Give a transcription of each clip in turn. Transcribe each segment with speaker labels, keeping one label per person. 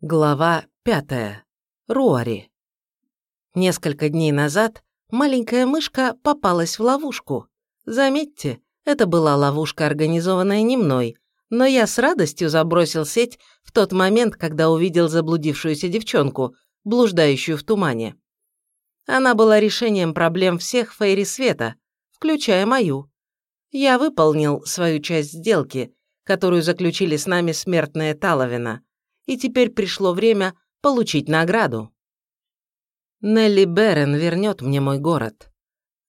Speaker 1: Глава пятая. Руари. Несколько дней назад маленькая мышка попалась в ловушку. Заметьте, это была ловушка, организованная не мной, но я с радостью забросил сеть в тот момент, когда увидел заблудившуюся девчонку, блуждающую в тумане. Она была решением проблем всех фейри света, включая мою. Я выполнил свою часть сделки, которую заключили с нами смертная Таловина, и теперь пришло время получить награду. Нелли Берен вернет мне мой город.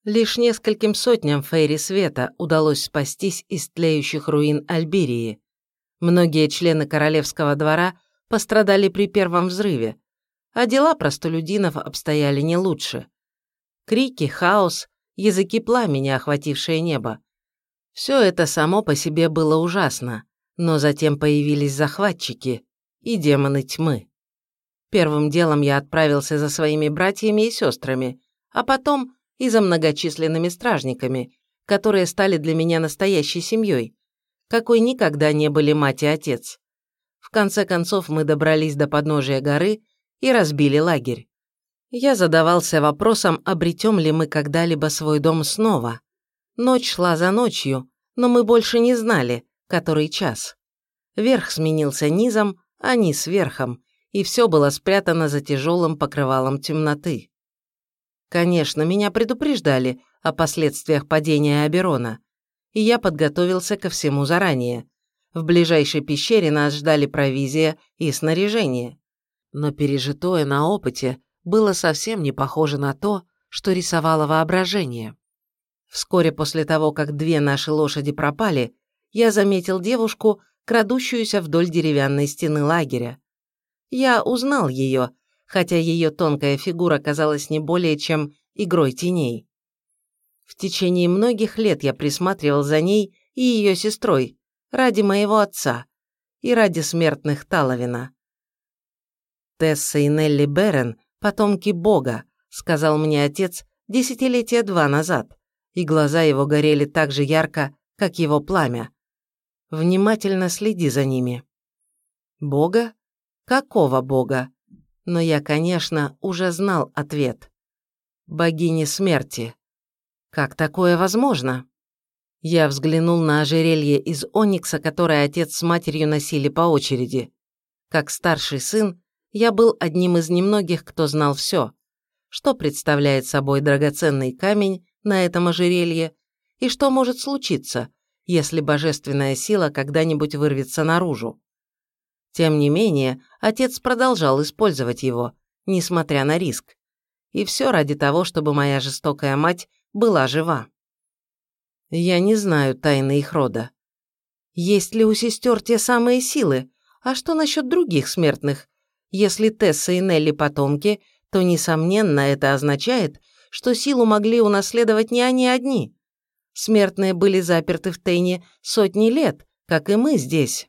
Speaker 1: Лишь нескольким сотням фейри света удалось спастись из тлеющих руин Альбирии. Многие члены королевского двора пострадали при первом взрыве, а дела простолюдинов обстояли не лучше. Крики, хаос, языки пламени, охватившие небо. Все это само по себе было ужасно, но затем появились захватчики и демоны тьмы. Первым делом я отправился за своими братьями и сестрами, а потом и за многочисленными стражниками, которые стали для меня настоящей семьей, какой никогда не были мать и отец. В конце концов мы добрались до подножия горы и разбили лагерь. Я задавался вопросом, обретем ли мы когда-либо свой дом снова. Ночь шла за ночью, но мы больше не знали, который час. Верх сменился низом, а низ верхом, и все было спрятано за тяжелым покрывалом темноты. Конечно, меня предупреждали о последствиях падения Аберона, и я подготовился ко всему заранее. В ближайшей пещере нас ждали провизия и снаряжение. Но пережитое на опыте было совсем не похоже на то, что рисовало воображение. Вскоре после того, как две наши лошади пропали, я заметил девушку, крадущуюся вдоль деревянной стены лагеря. Я узнал ее, хотя ее тонкая фигура казалась не более чем игрой теней. В течение многих лет я присматривал за ней и ее сестрой, ради моего отца и ради смертных Таловина. Тесса и Нелли Берен – потомки Бога, сказал мне отец десятилетия два назад, и глаза его горели так же ярко, как его пламя. Внимательно следи за ними. Бога? Какого Бога? но я, конечно, уже знал ответ. Богини смерти. Как такое возможно? Я взглянул на ожерелье из оникса, которое отец с матерью носили по очереди. Как старший сын, я был одним из немногих, кто знал все, что представляет собой драгоценный камень на этом ожерелье и что может случиться, если божественная сила когда-нибудь вырвется наружу. Тем не менее, отец продолжал использовать его, несмотря на риск. И все ради того, чтобы моя жестокая мать была жива. Я не знаю тайны их рода. Есть ли у сестер те самые силы? А что насчет других смертных? Если Тесса и Нелли потомки, то, несомненно, это означает, что силу могли унаследовать не они одни. Смертные были заперты в Тейне сотни лет, как и мы здесь.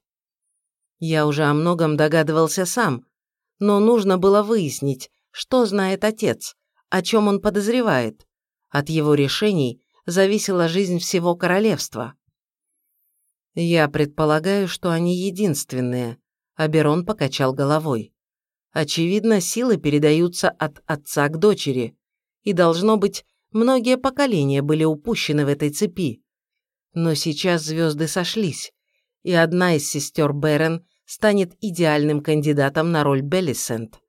Speaker 1: Я уже о многом догадывался сам, но нужно было выяснить, что знает отец, о чем он подозревает. От его решений зависела жизнь всего королевства. Я предполагаю, что они единственные, Аберон покачал головой. Очевидно, силы передаются от отца к дочери, и, должно быть, многие поколения были упущены в этой цепи. Но сейчас звезды сошлись, и одна из сестер Берен станет идеальным кандидатом на роль Беллисент.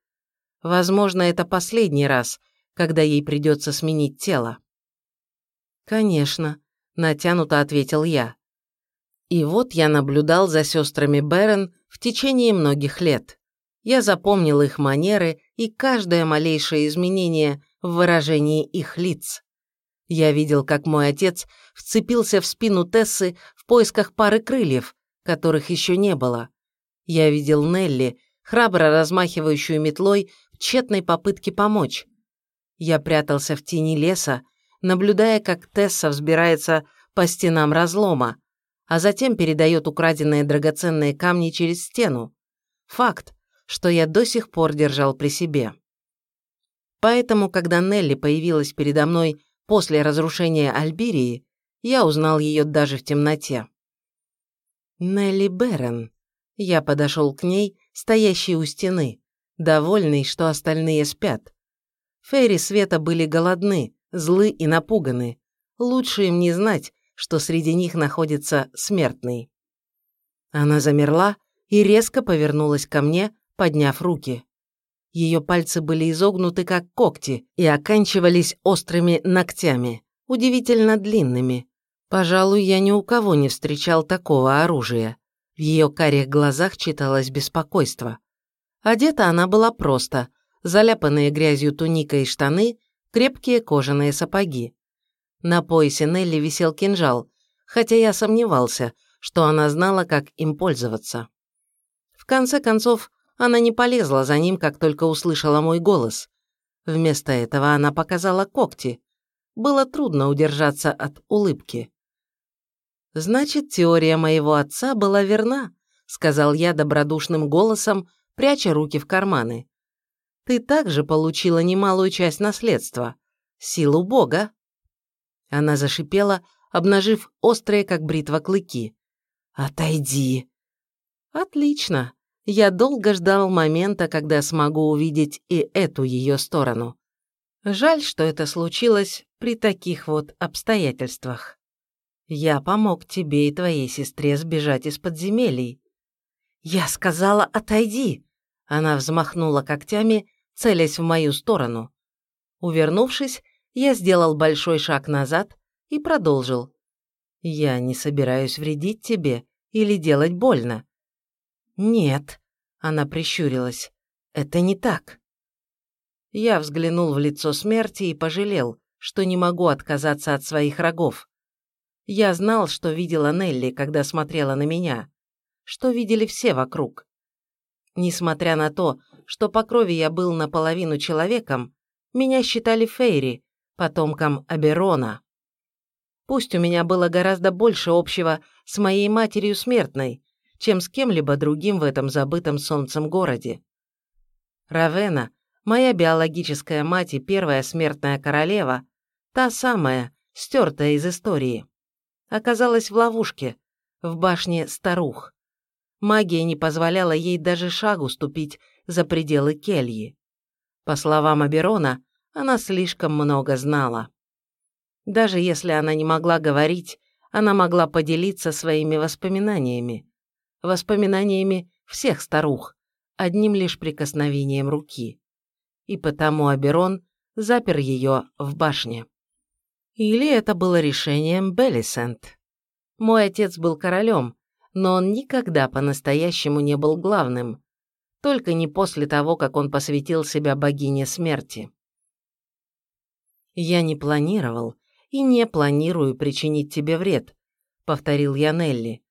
Speaker 1: Возможно, это последний раз, когда ей придется сменить тело. «Конечно», – натянуто ответил я. И вот я наблюдал за сестрами Берен в течение многих лет. Я запомнил их манеры и каждое малейшее изменение в выражении их лиц. Я видел, как мой отец вцепился в спину Тессы в поисках пары крыльев, которых еще не было. Я видел Нелли, храбро размахивающую метлой в тщетной попытке помочь. Я прятался в тени леса, наблюдая, как Тесса взбирается по стенам разлома, а затем передает украденные драгоценные камни через стену. Факт, что я до сих пор держал при себе. Поэтому, когда Нелли появилась передо мной после разрушения Альбирии, я узнал ее даже в темноте. Нелли Берен. Я подошел к ней, стоящий у стены, довольный, что остальные спят. Фейри Света были голодны, злы и напуганы. Лучше им не знать, что среди них находится смертный. Она замерла и резко повернулась ко мне, подняв руки. Ее пальцы были изогнуты, как когти, и оканчивались острыми ногтями, удивительно длинными. Пожалуй, я ни у кого не встречал такого оружия. В ее карих глазах читалось беспокойство. Одета она была просто, заляпанные грязью туника и штаны, крепкие кожаные сапоги. На поясе Нелли висел кинжал, хотя я сомневался, что она знала, как им пользоваться. В конце концов, она не полезла за ним, как только услышала мой голос. Вместо этого она показала когти. Было трудно удержаться от улыбки. «Значит, теория моего отца была верна», — сказал я добродушным голосом, пряча руки в карманы. «Ты также получила немалую часть наследства. Силу Бога». Она зашипела, обнажив острые, как бритва, клыки. «Отойди!» «Отлично. Я долго ждал момента, когда смогу увидеть и эту ее сторону. Жаль, что это случилось при таких вот обстоятельствах. Я помог тебе и твоей сестре сбежать из подземелий. Я сказала, отойди. Она взмахнула когтями, целясь в мою сторону. Увернувшись, я сделал большой шаг назад и продолжил. Я не собираюсь вредить тебе или делать больно. «Нет», — она прищурилась, — «это не так». Я взглянул в лицо смерти и пожалел, что не могу отказаться от своих рогов. Я знал, что видела Нелли, когда смотрела на меня, что видели все вокруг. Несмотря на то, что по крови я был наполовину человеком, меня считали Фейри, потомком Аберона. Пусть у меня было гораздо больше общего с моей матерью смертной, чем с кем-либо другим в этом забытом солнцем городе. Равена, моя биологическая мать и первая смертная королева, та самая, стертая из истории, оказалась в ловушке, в башне старух. Магия не позволяла ей даже шагу ступить за пределы кельи. По словам Аберона, она слишком много знала. Даже если она не могла говорить, она могла поделиться своими воспоминаниями воспоминаниями всех старух, одним лишь прикосновением руки. И потому Аберон запер ее в башне. Или это было решением Беллисент. Мой отец был королем, но он никогда по-настоящему не был главным, только не после того, как он посвятил себя богине смерти. «Я не планировал и не планирую причинить тебе вред», — повторил я Нелли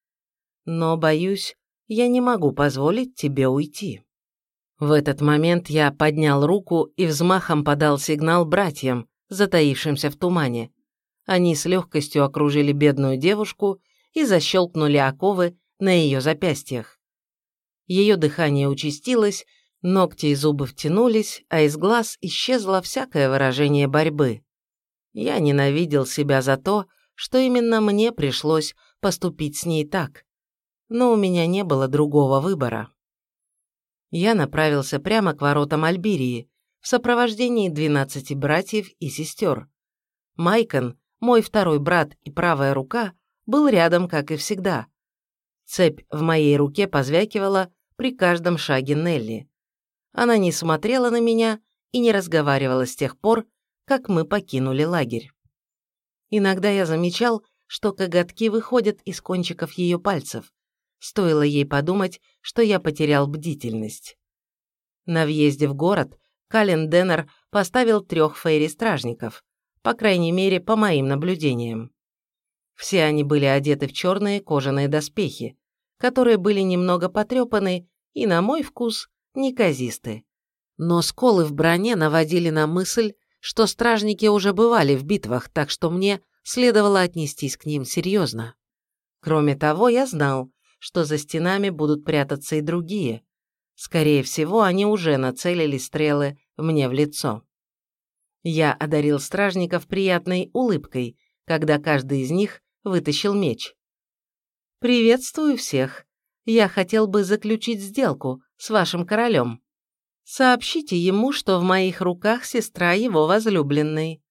Speaker 1: но, боюсь, я не могу позволить тебе уйти». В этот момент я поднял руку и взмахом подал сигнал братьям, затаившимся в тумане. Они с легкостью окружили бедную девушку и защелкнули оковы на ее запястьях. Ее дыхание участилось, ногти и зубы втянулись, а из глаз исчезло всякое выражение борьбы. Я ненавидел себя за то, что именно мне пришлось поступить с ней так но у меня не было другого выбора. Я направился прямо к воротам Альбирии в сопровождении 12 братьев и сестер. Майкон, мой второй брат и правая рука, был рядом, как и всегда. Цепь в моей руке позвякивала при каждом шаге Нелли. Она не смотрела на меня и не разговаривала с тех пор, как мы покинули лагерь. Иногда я замечал, что коготки выходят из кончиков ее пальцев, Стоило ей подумать, что я потерял бдительность. На въезде в город Кален Деннер поставил трех фейри-стражников, по крайней мере, по моим наблюдениям. Все они были одеты в черные кожаные доспехи, которые были немного потрепаны и, на мой вкус, неказисты. Но сколы в броне наводили на мысль, что стражники уже бывали в битвах, так что мне следовало отнестись к ним серьезно. Кроме того, я знал, что за стенами будут прятаться и другие. Скорее всего, они уже нацелили стрелы мне в лицо. Я одарил стражников приятной улыбкой, когда каждый из них вытащил меч. «Приветствую всех. Я хотел бы заключить сделку», — с вашим королем. Сообщите ему, что в моих руках сестра его возлюбленной».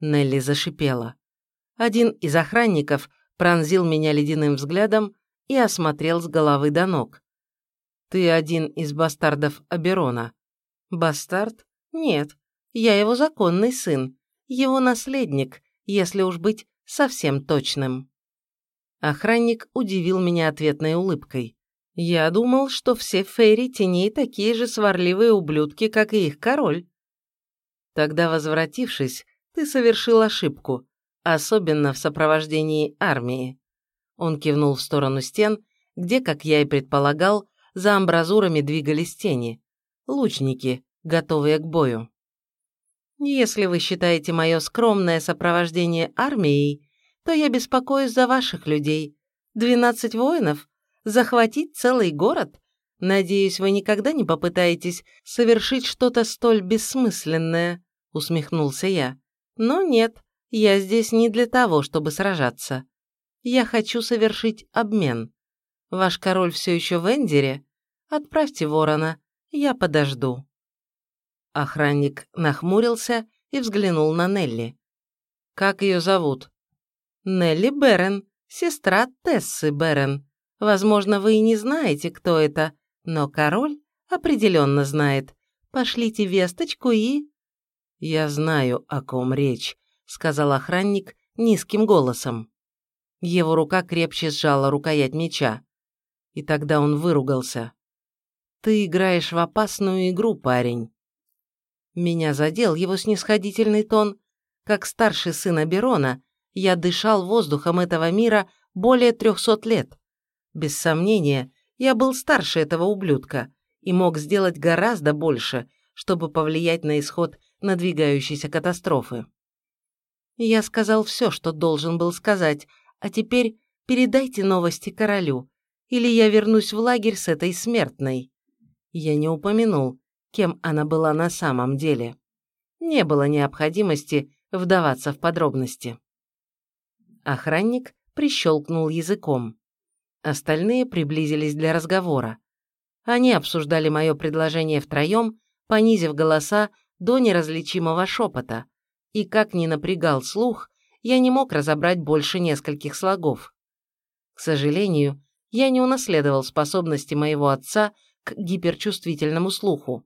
Speaker 1: Нелли зашипела. Один из охранников пронзил меня ледяным взглядом и осмотрел с головы до ног. «Ты один из бастардов Аберона». «Бастард? Нет, я его законный сын, его наследник, если уж быть совсем точным». Охранник удивил меня ответной улыбкой. Я думал, что все фейри теней такие же сварливые ублюдки, как и их король. Тогда, возвратившись, ты совершил ошибку, особенно в сопровождении армии. Он кивнул в сторону стен, где, как я и предполагал, за амбразурами двигались тени. Лучники, готовые к бою. Если вы считаете мое скромное сопровождение армией, то я беспокоюсь за ваших людей. Двенадцать воинов захватить целый город? Надеюсь, вы никогда не попытаетесь совершить что-то столь бессмысленное», — усмехнулся я. «Но нет, я здесь не для того, чтобы сражаться. Я хочу совершить обмен. Ваш король все еще в Эндере? Отправьте ворона, я подожду». Охранник нахмурился и взглянул на Нелли. «Как ее зовут?» «Нелли Берен, сестра Тессы Берен. Возможно, вы и не знаете, кто это, но король определенно знает. Пошлите весточку и...» «Я знаю, о ком речь», — сказал охранник низким голосом. Его рука крепче сжала рукоять меча. И тогда он выругался. «Ты играешь в опасную игру, парень». Меня задел его снисходительный тон. Как старший сын Аберона, я дышал воздухом этого мира более трехсот лет. Без сомнения, я был старше этого ублюдка и мог сделать гораздо больше, чтобы повлиять на исход надвигающейся катастрофы. Я сказал все, что должен был сказать, а теперь передайте новости королю, или я вернусь в лагерь с этой смертной. Я не упомянул, кем она была на самом деле. Не было необходимости вдаваться в подробности. Охранник прищелкнул языком. Остальные приблизились для разговора. Они обсуждали мое предложение втроем, понизив голоса до неразличимого шепота, и как ни напрягал слух, я не мог разобрать больше нескольких слогов. К сожалению, я не унаследовал способности моего отца к гиперчувствительному слуху.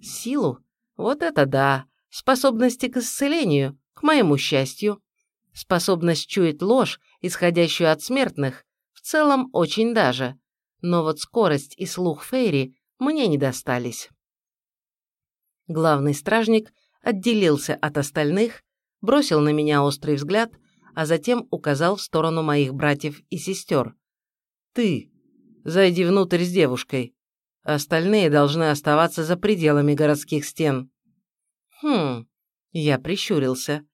Speaker 1: Силу? Вот это да! Способности к исцелению, к моему счастью. Способность чуять ложь, исходящую от смертных, целом очень даже, но вот скорость и слух Фейри мне не достались. Главный стражник отделился от остальных, бросил на меня острый взгляд, а затем указал в сторону моих братьев и сестер. «Ты, зайди внутрь с девушкой. Остальные должны оставаться за пределами городских стен». «Хм...» Я прищурился.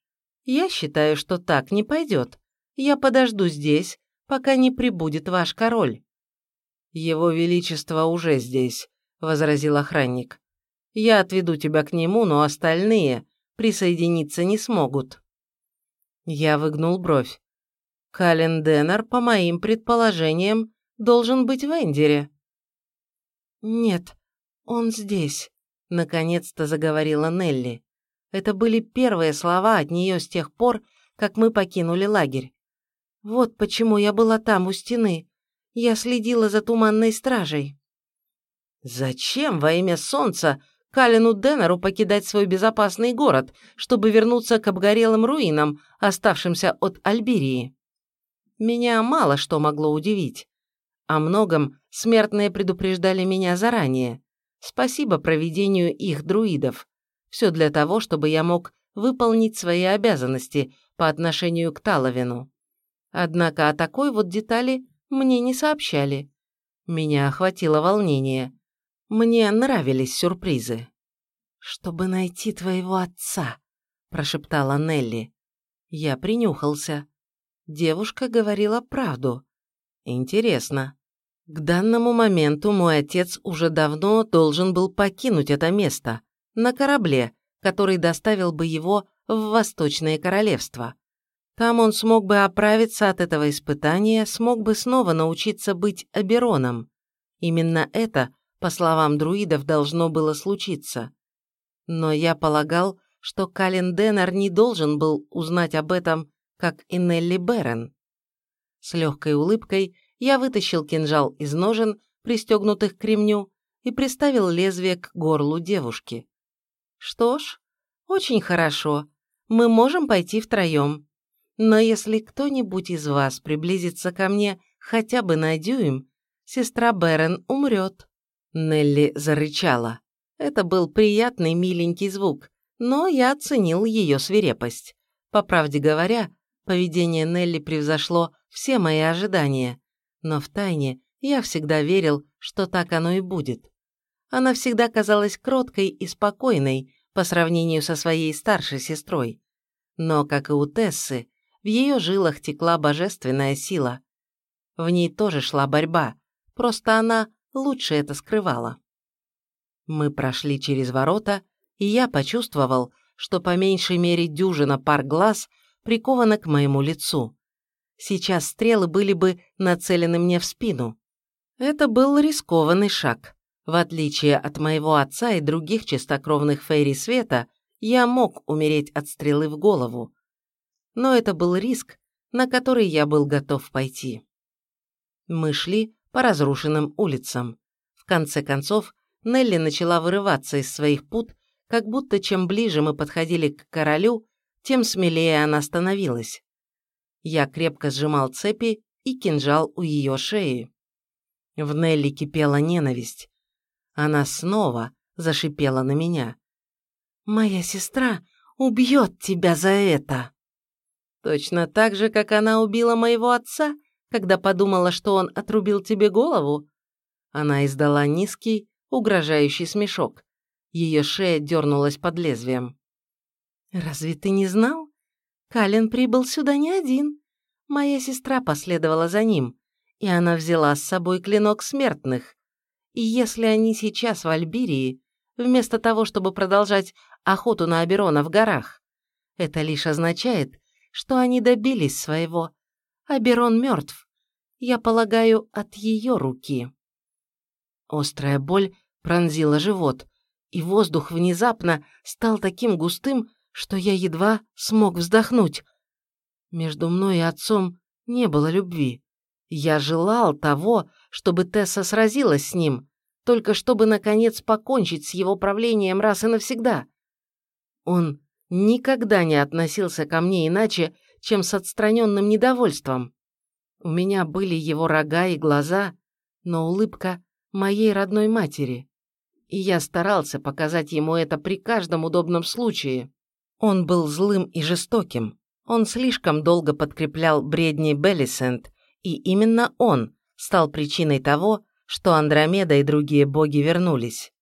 Speaker 1: «Я считаю, что так не пойдет. Я подожду здесь, пока не прибудет ваш король». «Его Величество уже здесь», — возразил охранник. «Я отведу тебя к нему, но остальные присоединиться не смогут». Я выгнул бровь. Кален Деннер, по моим предположениям, должен быть в Эндере. «Нет, он здесь», — наконец-то заговорила Нелли. Это были первые слова от нее с тех пор, как мы покинули лагерь. Вот почему я была там, у стены. Я следила за туманной стражей. Зачем во имя солнца Калину Деннеру покидать свой безопасный город, чтобы вернуться к обгорелым руинам, оставшимся от Альберии? Меня мало что могло удивить. О многом смертные предупреждали меня заранее. Спасибо проведению их друидов. Все для того, чтобы я мог выполнить свои обязанности по отношению к Таловину. Однако о такой вот детали мне не сообщали. Меня охватило волнение. Мне нравились сюрпризы. «Чтобы найти твоего отца», – прошептала Нелли. Я принюхался. Девушка говорила правду. Интересно. К данному моменту мой отец уже давно должен был покинуть это место, на корабле, который доставил бы его в Восточное Королевство. Там он смог бы оправиться от этого испытания, смог бы снова научиться быть Абероном. Именно это по словам друидов, должно было случиться. Но я полагал, что Кален Деннер не должен был узнать об этом, как и Нелли Берен. С легкой улыбкой я вытащил кинжал из ножен, пристегнутых к ремню, и приставил лезвие к горлу девушки. «Что ж, очень хорошо. Мы можем пойти втроем. Но если кто-нибудь из вас приблизится ко мне хотя бы на дюйм, сестра Берен умрет». Нелли зарычала. Это был приятный миленький звук, но я оценил ее свирепость. По правде говоря, поведение Нелли превзошло все мои ожидания, но втайне я всегда верил, что так оно и будет. Она всегда казалась кроткой и спокойной по сравнению со своей старшей сестрой. Но, как и у Тессы, в ее жилах текла божественная сила. В ней тоже шла борьба, просто она лучше это скрывала. Мы прошли через ворота, и я почувствовал, что по меньшей мере дюжина пар глаз прикована к моему лицу. Сейчас стрелы были бы нацелены мне в спину. Это был рискованный шаг. В отличие от моего отца и других чистокровных фейри света, я мог умереть от стрелы в голову. Но это был риск, на который я был готов пойти. Мы шли по разрушенным улицам. В конце концов, Нелли начала вырываться из своих пут, как будто чем ближе мы подходили к королю, тем смелее она становилась. Я крепко сжимал цепи и кинжал у ее шеи. В Нелли кипела ненависть. Она снова зашипела на меня. «Моя сестра убьет тебя за это!» Точно так же, как она убила моего отца, когда подумала, что он отрубил тебе голову? Она издала низкий, угрожающий смешок. Ее шея дернулась под лезвием. «Разве ты не знал? Кален прибыл сюда не один. Моя сестра последовала за ним, и она взяла с собой клинок смертных. И если они сейчас в Альбирии, вместо того, чтобы продолжать охоту на Аберона в горах, это лишь означает, что они добились своего. Аберон мертв. Я полагаю, от ее руки. Острая боль пронзила живот, и воздух внезапно стал таким густым, что я едва смог вздохнуть. Между мной и отцом не было любви. Я желал того, чтобы Тесса сразилась с ним, только чтобы, наконец, покончить с его правлением раз и навсегда. Он никогда не относился ко мне иначе, чем с отстраненным недовольством. У меня были его рога и глаза, но улыбка моей родной матери. И я старался показать ему это при каждом удобном случае. Он был злым и жестоким. Он слишком долго подкреплял бредни Беллисент, и именно он стал причиной того, что Андромеда и другие боги вернулись.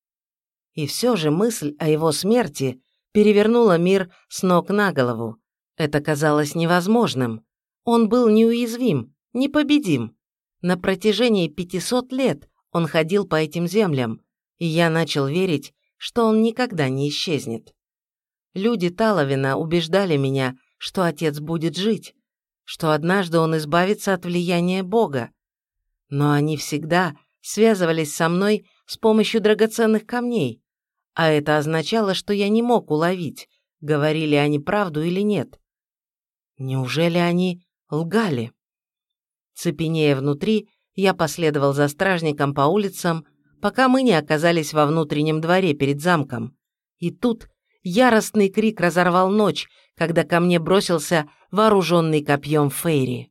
Speaker 1: И все же мысль о его смерти перевернула мир с ног на голову. Это казалось невозможным. Он был неуязвим, непобедим. На протяжении 500 лет он ходил по этим землям, и я начал верить, что он никогда не исчезнет. Люди Таловина убеждали меня, что отец будет жить, что однажды он избавится от влияния Бога. Но они всегда связывались со мной с помощью драгоценных камней, а это означало, что я не мог уловить, говорили они правду или нет. Неужели они лгали? Цепенея внутри, я последовал за стражником по улицам, пока мы не оказались во внутреннем дворе перед замком. И тут яростный крик разорвал ночь, когда ко мне бросился вооруженный копьем Фейри.